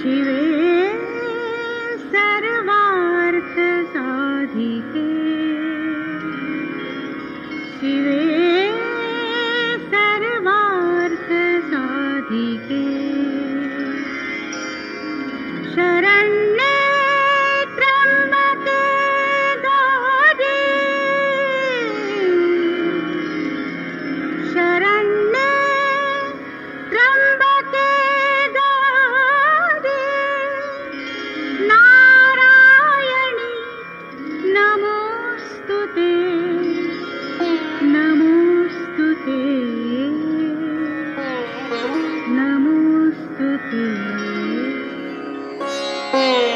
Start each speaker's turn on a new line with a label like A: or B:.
A: शिवे सर्वार्थ साधिके। शिवे Mm-hmm.